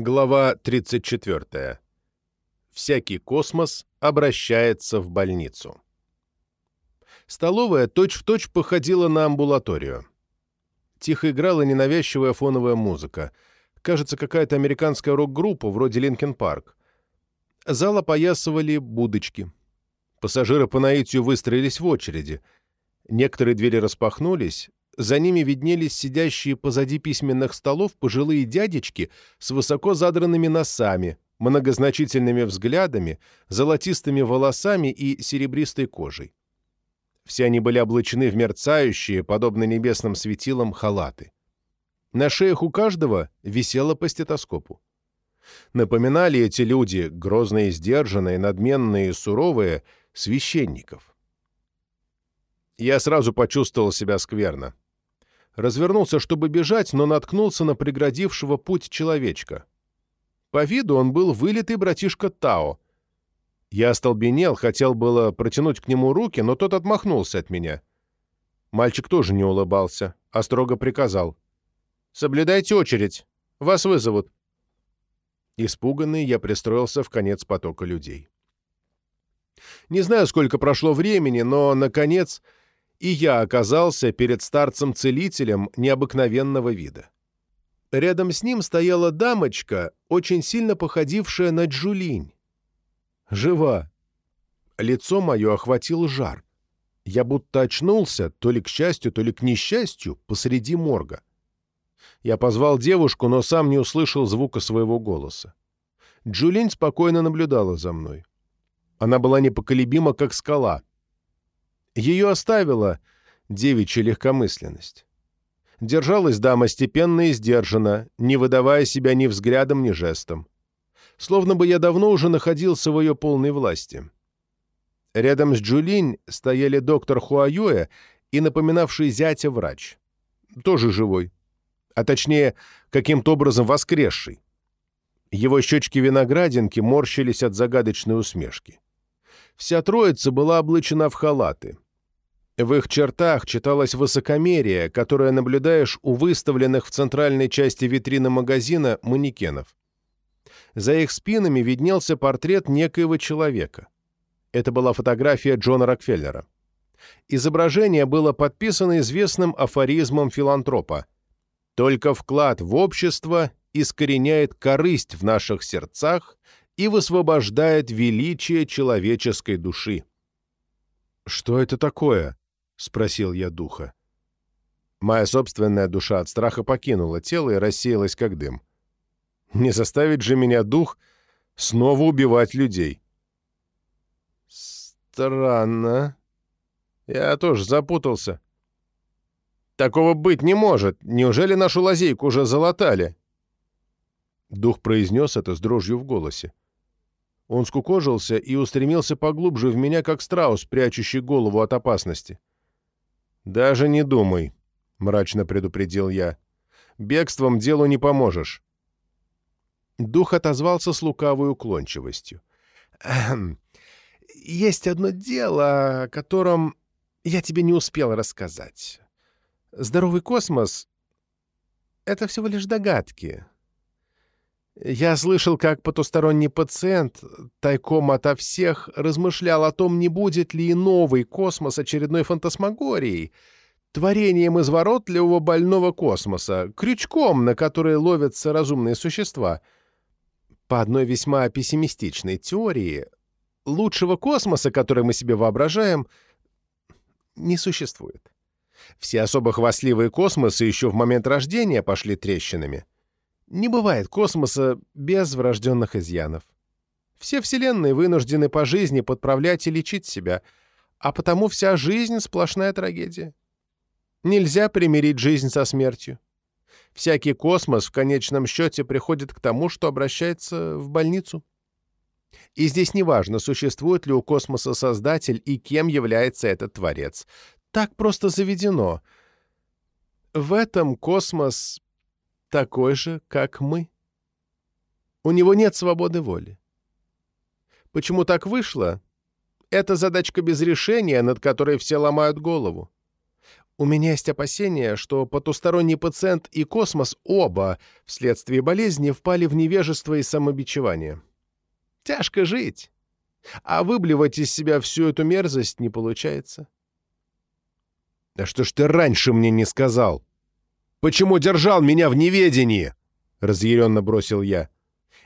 Глава 34. Всякий космос обращается в больницу. Столовая точь-в-точь походила на амбулаторию. Тихо играла ненавязчивая фоновая музыка. Кажется, какая-то американская рок-группа, вроде Линкен Парк. Зал опоясывали будочки. Пассажиры по наитию выстроились в очереди. Некоторые двери распахнулись, за ними виднелись сидящие позади письменных столов пожилые дядечки с высоко задранными носами, многозначительными взглядами, золотистыми волосами и серебристой кожей. Все они были облачены в мерцающие, подобно небесным светилам, халаты. На шеях у каждого висело по стетоскопу. Напоминали эти люди, грозные, сдержанные, надменные и суровые, священников. Я сразу почувствовал себя скверно развернулся, чтобы бежать, но наткнулся на преградившего путь человечка. По виду он был вылитый братишка Тао. Я остолбенел, хотел было протянуть к нему руки, но тот отмахнулся от меня. Мальчик тоже не улыбался, а строго приказал. «Соблюдайте очередь. Вас вызовут». Испуганный, я пристроился в конец потока людей. Не знаю, сколько прошло времени, но, наконец, и я оказался перед старцем-целителем необыкновенного вида. Рядом с ним стояла дамочка, очень сильно походившая на Джулинь. Жива. Лицо мое охватил жар. Я будто очнулся, то ли к счастью, то ли к несчастью, посреди морга. Я позвал девушку, но сам не услышал звука своего голоса. Джулинь спокойно наблюдала за мной. Она была непоколебима, как скала — ее оставила девичья легкомысленность. Держалась дама степенно и сдержанно, не выдавая себя ни взглядом, ни жестом. Словно бы я давно уже находился в ее полной власти. Рядом с Джулинь стояли доктор Хуаюэ и напоминавший зятя врач. Тоже живой. А точнее, каким-то образом воскресший. Его щечки-виноградинки морщились от загадочной усмешки. Вся троица была облачена в халаты. В их чертах читалось высокомерие, которое наблюдаешь у выставленных в центральной части витрины магазина манекенов. За их спинами виднелся портрет некоего человека. Это была фотография Джона Рокфеллера. Изображение было подписано известным афоризмом филантропа «Только вклад в общество искореняет корысть в наших сердцах и высвобождает величие человеческой души». «Что это такое?» — спросил я духа. Моя собственная душа от страха покинула тело и рассеялась как дым. Не заставит же меня дух снова убивать людей. Странно. Я тоже запутался. Такого быть не может. Неужели нашу лазейку уже залатали? Дух произнес это с дрожью в голосе. Он скукожился и устремился поглубже в меня, как страус, прячущий голову от опасности. «Даже не думай», — мрачно предупредил я. «Бегством делу не поможешь». Дух отозвался с лукавой уклончивостью. «Эм, «Есть одно дело, о котором я тебе не успел рассказать. Здоровый космос — это всего лишь догадки. Я слышал, как потусторонний пациент, тайком ото всех, размышлял о том, не будет ли и новый космос очередной фантасмагорией, творением изворотливого больного космоса, крючком, на который ловятся разумные существа. По одной весьма пессимистичной теории, лучшего космоса, который мы себе воображаем, не существует. Все особо хвастливые космосы еще в момент рождения пошли трещинами — не бывает космоса без врожденных изъянов. Все вселенные вынуждены по жизни подправлять и лечить себя, а потому вся жизнь — сплошная трагедия. Нельзя примирить жизнь со смертью. Всякий космос в конечном счете приходит к тому, что обращается в больницу. И здесь неважно, существует ли у космоса создатель и кем является этот творец. Так просто заведено. В этом космос такой же, как мы. У него нет свободы воли. Почему так вышло? Это задачка без решения, над которой все ломают голову. У меня есть опасение, что потусторонний пациент и космос оба вследствие болезни впали в невежество и самобичевание. Тяжко жить, а выблевать из себя всю эту мерзость не получается. «Да что ж ты раньше мне не сказал? Почему держал меня в неведении?» — разъяренно бросил я.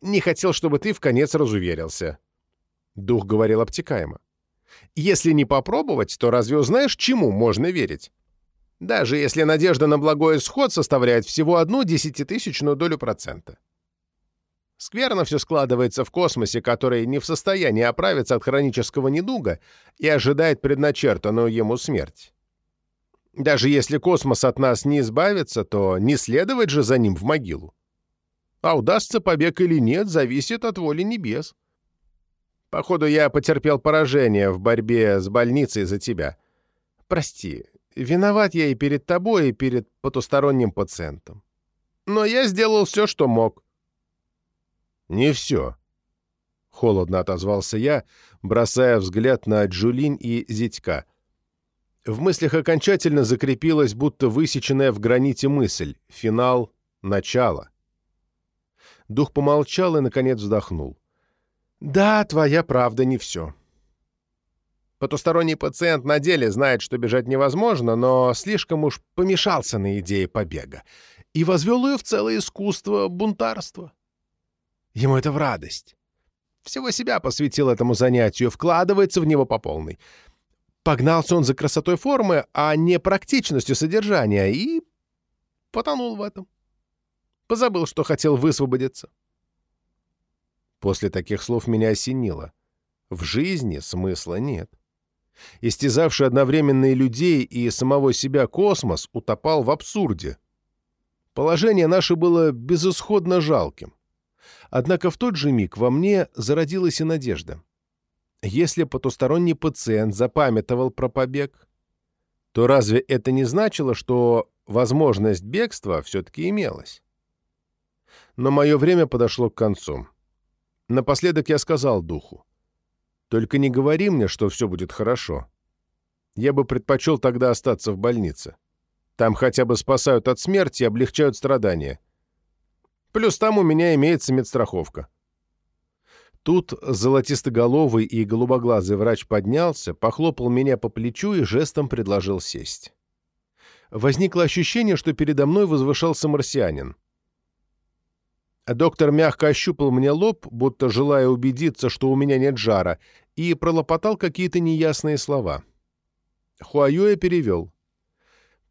«Не хотел, чтобы ты в конец разуверился». Дух говорил обтекаемо. «Если не попробовать, то разве узнаешь, чему можно верить?» даже если надежда на благой исход составляет всего одну десятитысячную долю процента. Скверно все складывается в космосе, который не в состоянии оправиться от хронического недуга и ожидает предначертанную ему смерть. Даже если космос от нас не избавится, то не следовать же за ним в могилу. А удастся побег или нет, зависит от воли небес. Походу, я потерпел поражение в борьбе с больницей за тебя. Прости, Виноват я и перед тобой, и перед потусторонним пациентом. Но я сделал все, что мог». «Не все», — холодно отозвался я, бросая взгляд на Джулин и Зитька. В мыслях окончательно закрепилась, будто высеченная в граните мысль — финал, начало. Дух помолчал и, наконец, вздохнул. «Да, твоя правда не все. Потусторонний пациент на деле знает, что бежать невозможно, но слишком уж помешался на идее побега и возвел ее в целое искусство бунтарства. Ему это в радость. Всего себя посвятил этому занятию, вкладывается в него по полной. Погнался он за красотой формы, а не практичностью содержания, и потонул в этом. Позабыл, что хотел высвободиться. После таких слов меня осенило. В жизни смысла нет. Истязавший одновременно и людей, и самого себя космос утопал в абсурде. Положение наше было безысходно жалким. Однако в тот же миг во мне зародилась и надежда. Если потусторонний пациент запамятовал про побег, то разве это не значило, что возможность бегства все-таки имелась? Но мое время подошло к концу. Напоследок я сказал духу. Только не говори мне, что все будет хорошо. Я бы предпочел тогда остаться в больнице. Там хотя бы спасают от смерти и облегчают страдания. Плюс там у меня имеется медстраховка. Тут золотистоголовый и голубоглазый врач поднялся, похлопал меня по плечу и жестом предложил сесть. Возникло ощущение, что передо мной возвышался марсианин. Доктор мягко ощупал мне лоб, будто желая убедиться, что у меня нет жара, и пролопотал какие-то неясные слова. Хуаюэ перевел.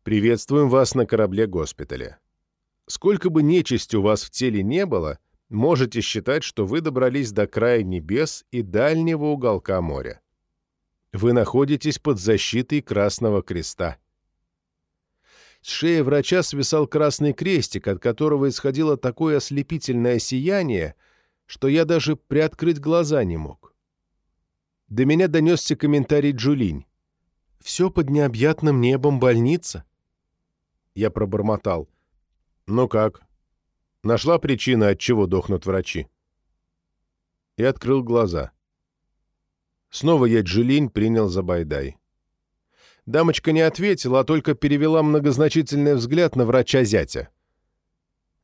«Приветствуем вас на корабле госпиталя. Сколько бы нечисти у вас в теле не было, можете считать, что вы добрались до края небес и дальнего уголка моря. Вы находитесь под защитой Красного Креста. С шеи врача свисал красный крестик, от которого исходило такое ослепительное сияние, что я даже приоткрыть глаза не мог. До меня донесся комментарий Джулинь. «Все под необъятным небом больница». Я пробормотал. «Ну как? Нашла причина, от чего дохнут врачи?» И открыл глаза. Снова я Джулинь принял за Байдай. Дамочка не ответила, а только перевела многозначительный взгляд на врача-зятя.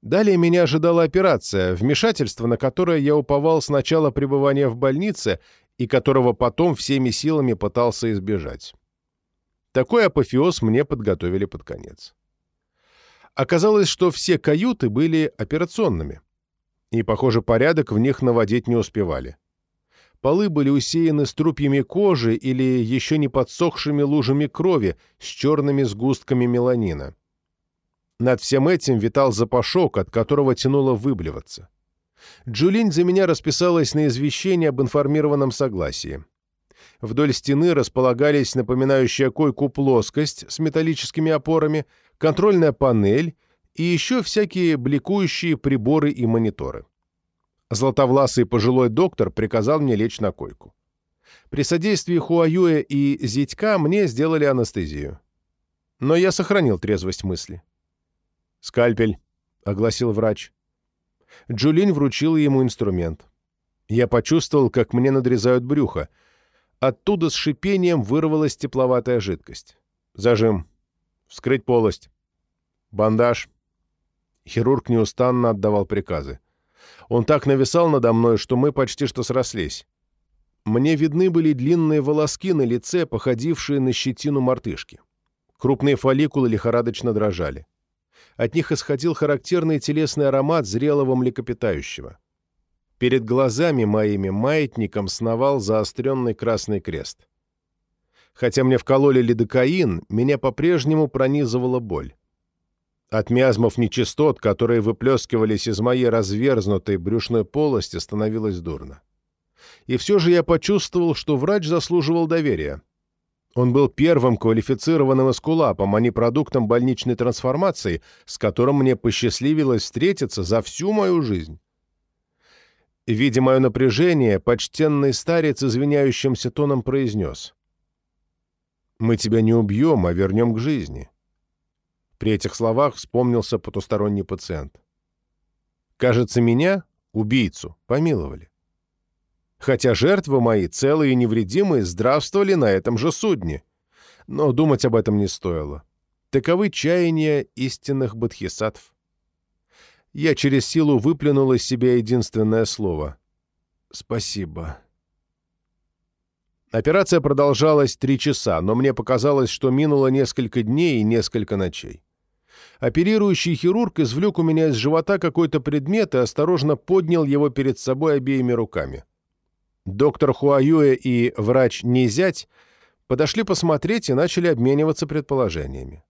Далее меня ожидала операция, вмешательство, на которое я уповал с начала пребывания в больнице и которого потом всеми силами пытался избежать. Такой апофеоз мне подготовили под конец. Оказалось, что все каюты были операционными, и, похоже, порядок в них наводить не успевали. Полы были усеяны струпьями кожи или еще не подсохшими лужами крови с черными сгустками меланина. Над всем этим витал запашок, от которого тянуло выблеваться. Джулинь за меня расписалась на извещение об информированном согласии. Вдоль стены располагались напоминающая койку плоскость с металлическими опорами, контрольная панель и еще всякие бликующие приборы и мониторы. Златовласый пожилой доктор приказал мне лечь на койку. При содействии Хуаюэ и Зитька мне сделали анестезию. Но я сохранил трезвость мысли. «Скальпель», — огласил врач. Джулинь вручила ему инструмент. Я почувствовал, как мне надрезают брюхо. Оттуда с шипением вырвалась тепловатая жидкость. Зажим. Вскрыть полость. Бандаж. Хирург неустанно отдавал приказы. Он так нависал надо мной, что мы почти что срослись. Мне видны были длинные волоски на лице, походившие на щетину мартышки. Крупные фолликулы лихорадочно дрожали. От них исходил характерный телесный аромат зрелого млекопитающего. Перед глазами моими маятником сновал заостренный красный крест. Хотя мне вкололи лидокаин, меня по-прежнему пронизывала боль. От миазмов нечистот, которые выплескивались из моей разверзнутой брюшной полости, становилось дурно. И все же я почувствовал, что врач заслуживал доверия. Он был первым квалифицированным эскулапом, а не продуктом больничной трансформации, с которым мне посчастливилось встретиться за всю мою жизнь. Видя мое напряжение, почтенный старец извиняющимся тоном произнес. «Мы тебя не убьем, а вернем к жизни». При этих словах вспомнился потусторонний пациент. «Кажется, меня, убийцу, помиловали. Хотя жертвы мои, целые и невредимые, здравствовали на этом же судне. Но думать об этом не стоило. Таковы чаяния истинных бодхисаттв. Я через силу выплюнул из себя единственное слово. «Спасибо». Операция продолжалась три часа, но мне показалось, что минуло несколько дней и несколько ночей. Оперирующий хирург извлек у меня из живота какой-то предмет и осторожно поднял его перед собой обеими руками. Доктор Хуаюэ и врач Низять подошли посмотреть и начали обмениваться предположениями.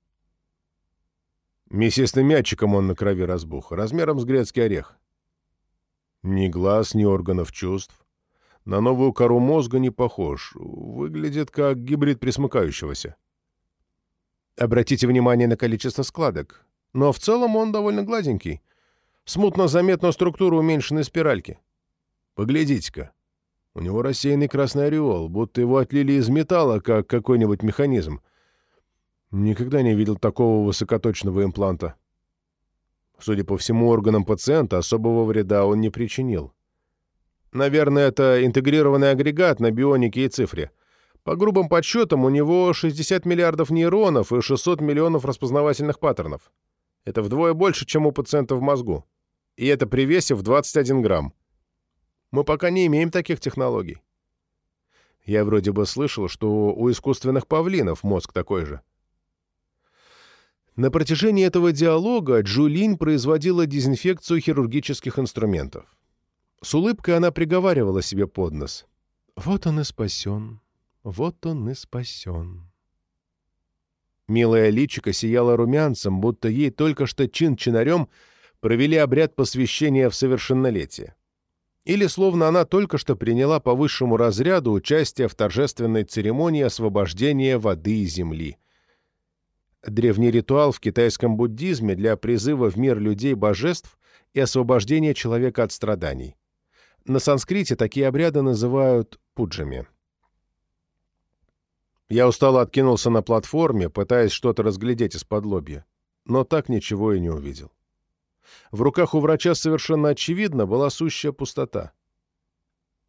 Мясистым мячиком он на крови разбух, размером с грецкий орех. Ни глаз, ни органов чувств. На новую кору мозга не похож. Выглядит как гибрид присмыкающегося. Обратите внимание на количество складок. Но в целом он довольно гладенький. Смутно заметна структура уменьшенной спиральки. Поглядите-ка. У него рассеянный красный ореол, будто его отлили из металла, как какой-нибудь механизм. Никогда не видел такого высокоточного импланта. Судя по всему органам пациента, особого вреда он не причинил. Наверное, это интегрированный агрегат на бионике и цифре. По грубым подсчетам, у него 60 миллиардов нейронов и 600 миллионов распознавательных паттернов. Это вдвое больше, чем у пациента в мозгу. И это при весе в 21 грамм. Мы пока не имеем таких технологий. Я вроде бы слышал, что у искусственных павлинов мозг такой же. На протяжении этого диалога Джулин производила дезинфекцию хирургических инструментов. С улыбкой она приговаривала себе под нос. «Вот он и спасен, вот он и спасен». Милая личико сияла румянцем, будто ей только что чин-чинарем провели обряд посвящения в совершеннолетие. Или словно она только что приняла по высшему разряду участие в торжественной церемонии освобождения воды и земли — древний ритуал в китайском буддизме для призыва в мир людей божеств и освобождения человека от страданий. На санскрите такие обряды называют пуджами. Я устало откинулся на платформе, пытаясь что-то разглядеть из-под лобья, но так ничего и не увидел. В руках у врача совершенно очевидно была сущая пустота.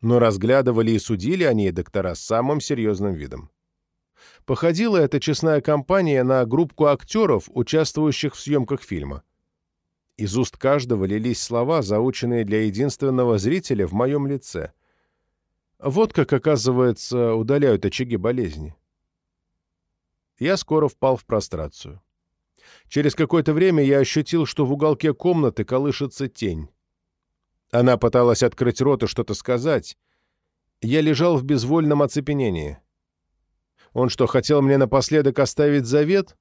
Но разглядывали и судили они и доктора с самым серьезным видом. Походила эта честная компания на группку актеров, участвующих в съемках фильма. Из уст каждого лились слова, заученные для единственного зрителя в моем лице. Вот как, оказывается, удаляют очаги болезни. Я скоро впал в прострацию. Через какое-то время я ощутил, что в уголке комнаты колышется тень. Она пыталась открыть рот и что-то сказать. Я лежал в безвольном оцепенении. Он что, хотел мне напоследок оставить завет?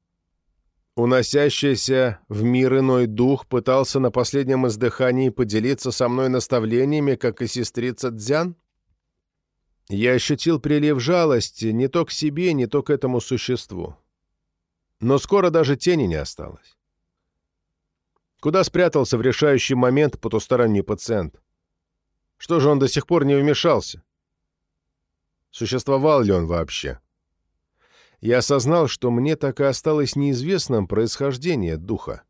Уносящийся в мир иной дух пытался на последнем издыхании поделиться со мной наставлениями, как и сестрица Дзян? Я ощутил прилив жалости не то к себе, не то к этому существу. Но скоро даже тени не осталось. Куда спрятался в решающий момент потусторонний пациент? Что же он до сих пор не вмешался? Существовал ли он вообще? Я осознал, что мне так и осталось неизвестным происхождение духа.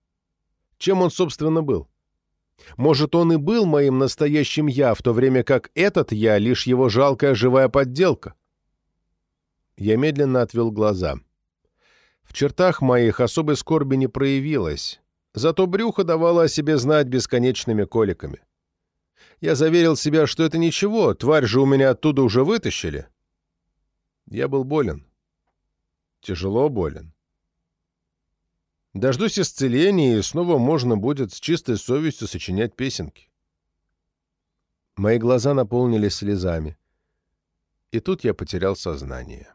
Чем он, собственно, был? Может, он и был моим настоящим «я», в то время как этот «я» — лишь его жалкая живая подделка? Я медленно отвел глаза. В чертах моих особой скорби не проявилось, зато брюхо давало о себе знать бесконечными коликами. Я заверил себя, что это ничего, тварь же у меня оттуда уже вытащили. Я был болен. Тяжело болен. Дождусь исцеления, и снова можно будет с чистой совестью сочинять песенки. Мои глаза наполнились слезами. И тут я потерял сознание.